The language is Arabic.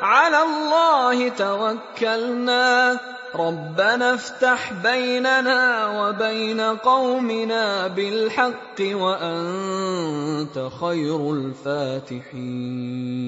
عَلَى اللَّهِ تَوَكَّلْنَا. رَبَّنَا افْتَحْ بَيْنَنَا وَبَيْنَ قَوْمِنَا بِالْحَقِّ وَأَنتَ خَيْرُ الْفَاتِحِينَ.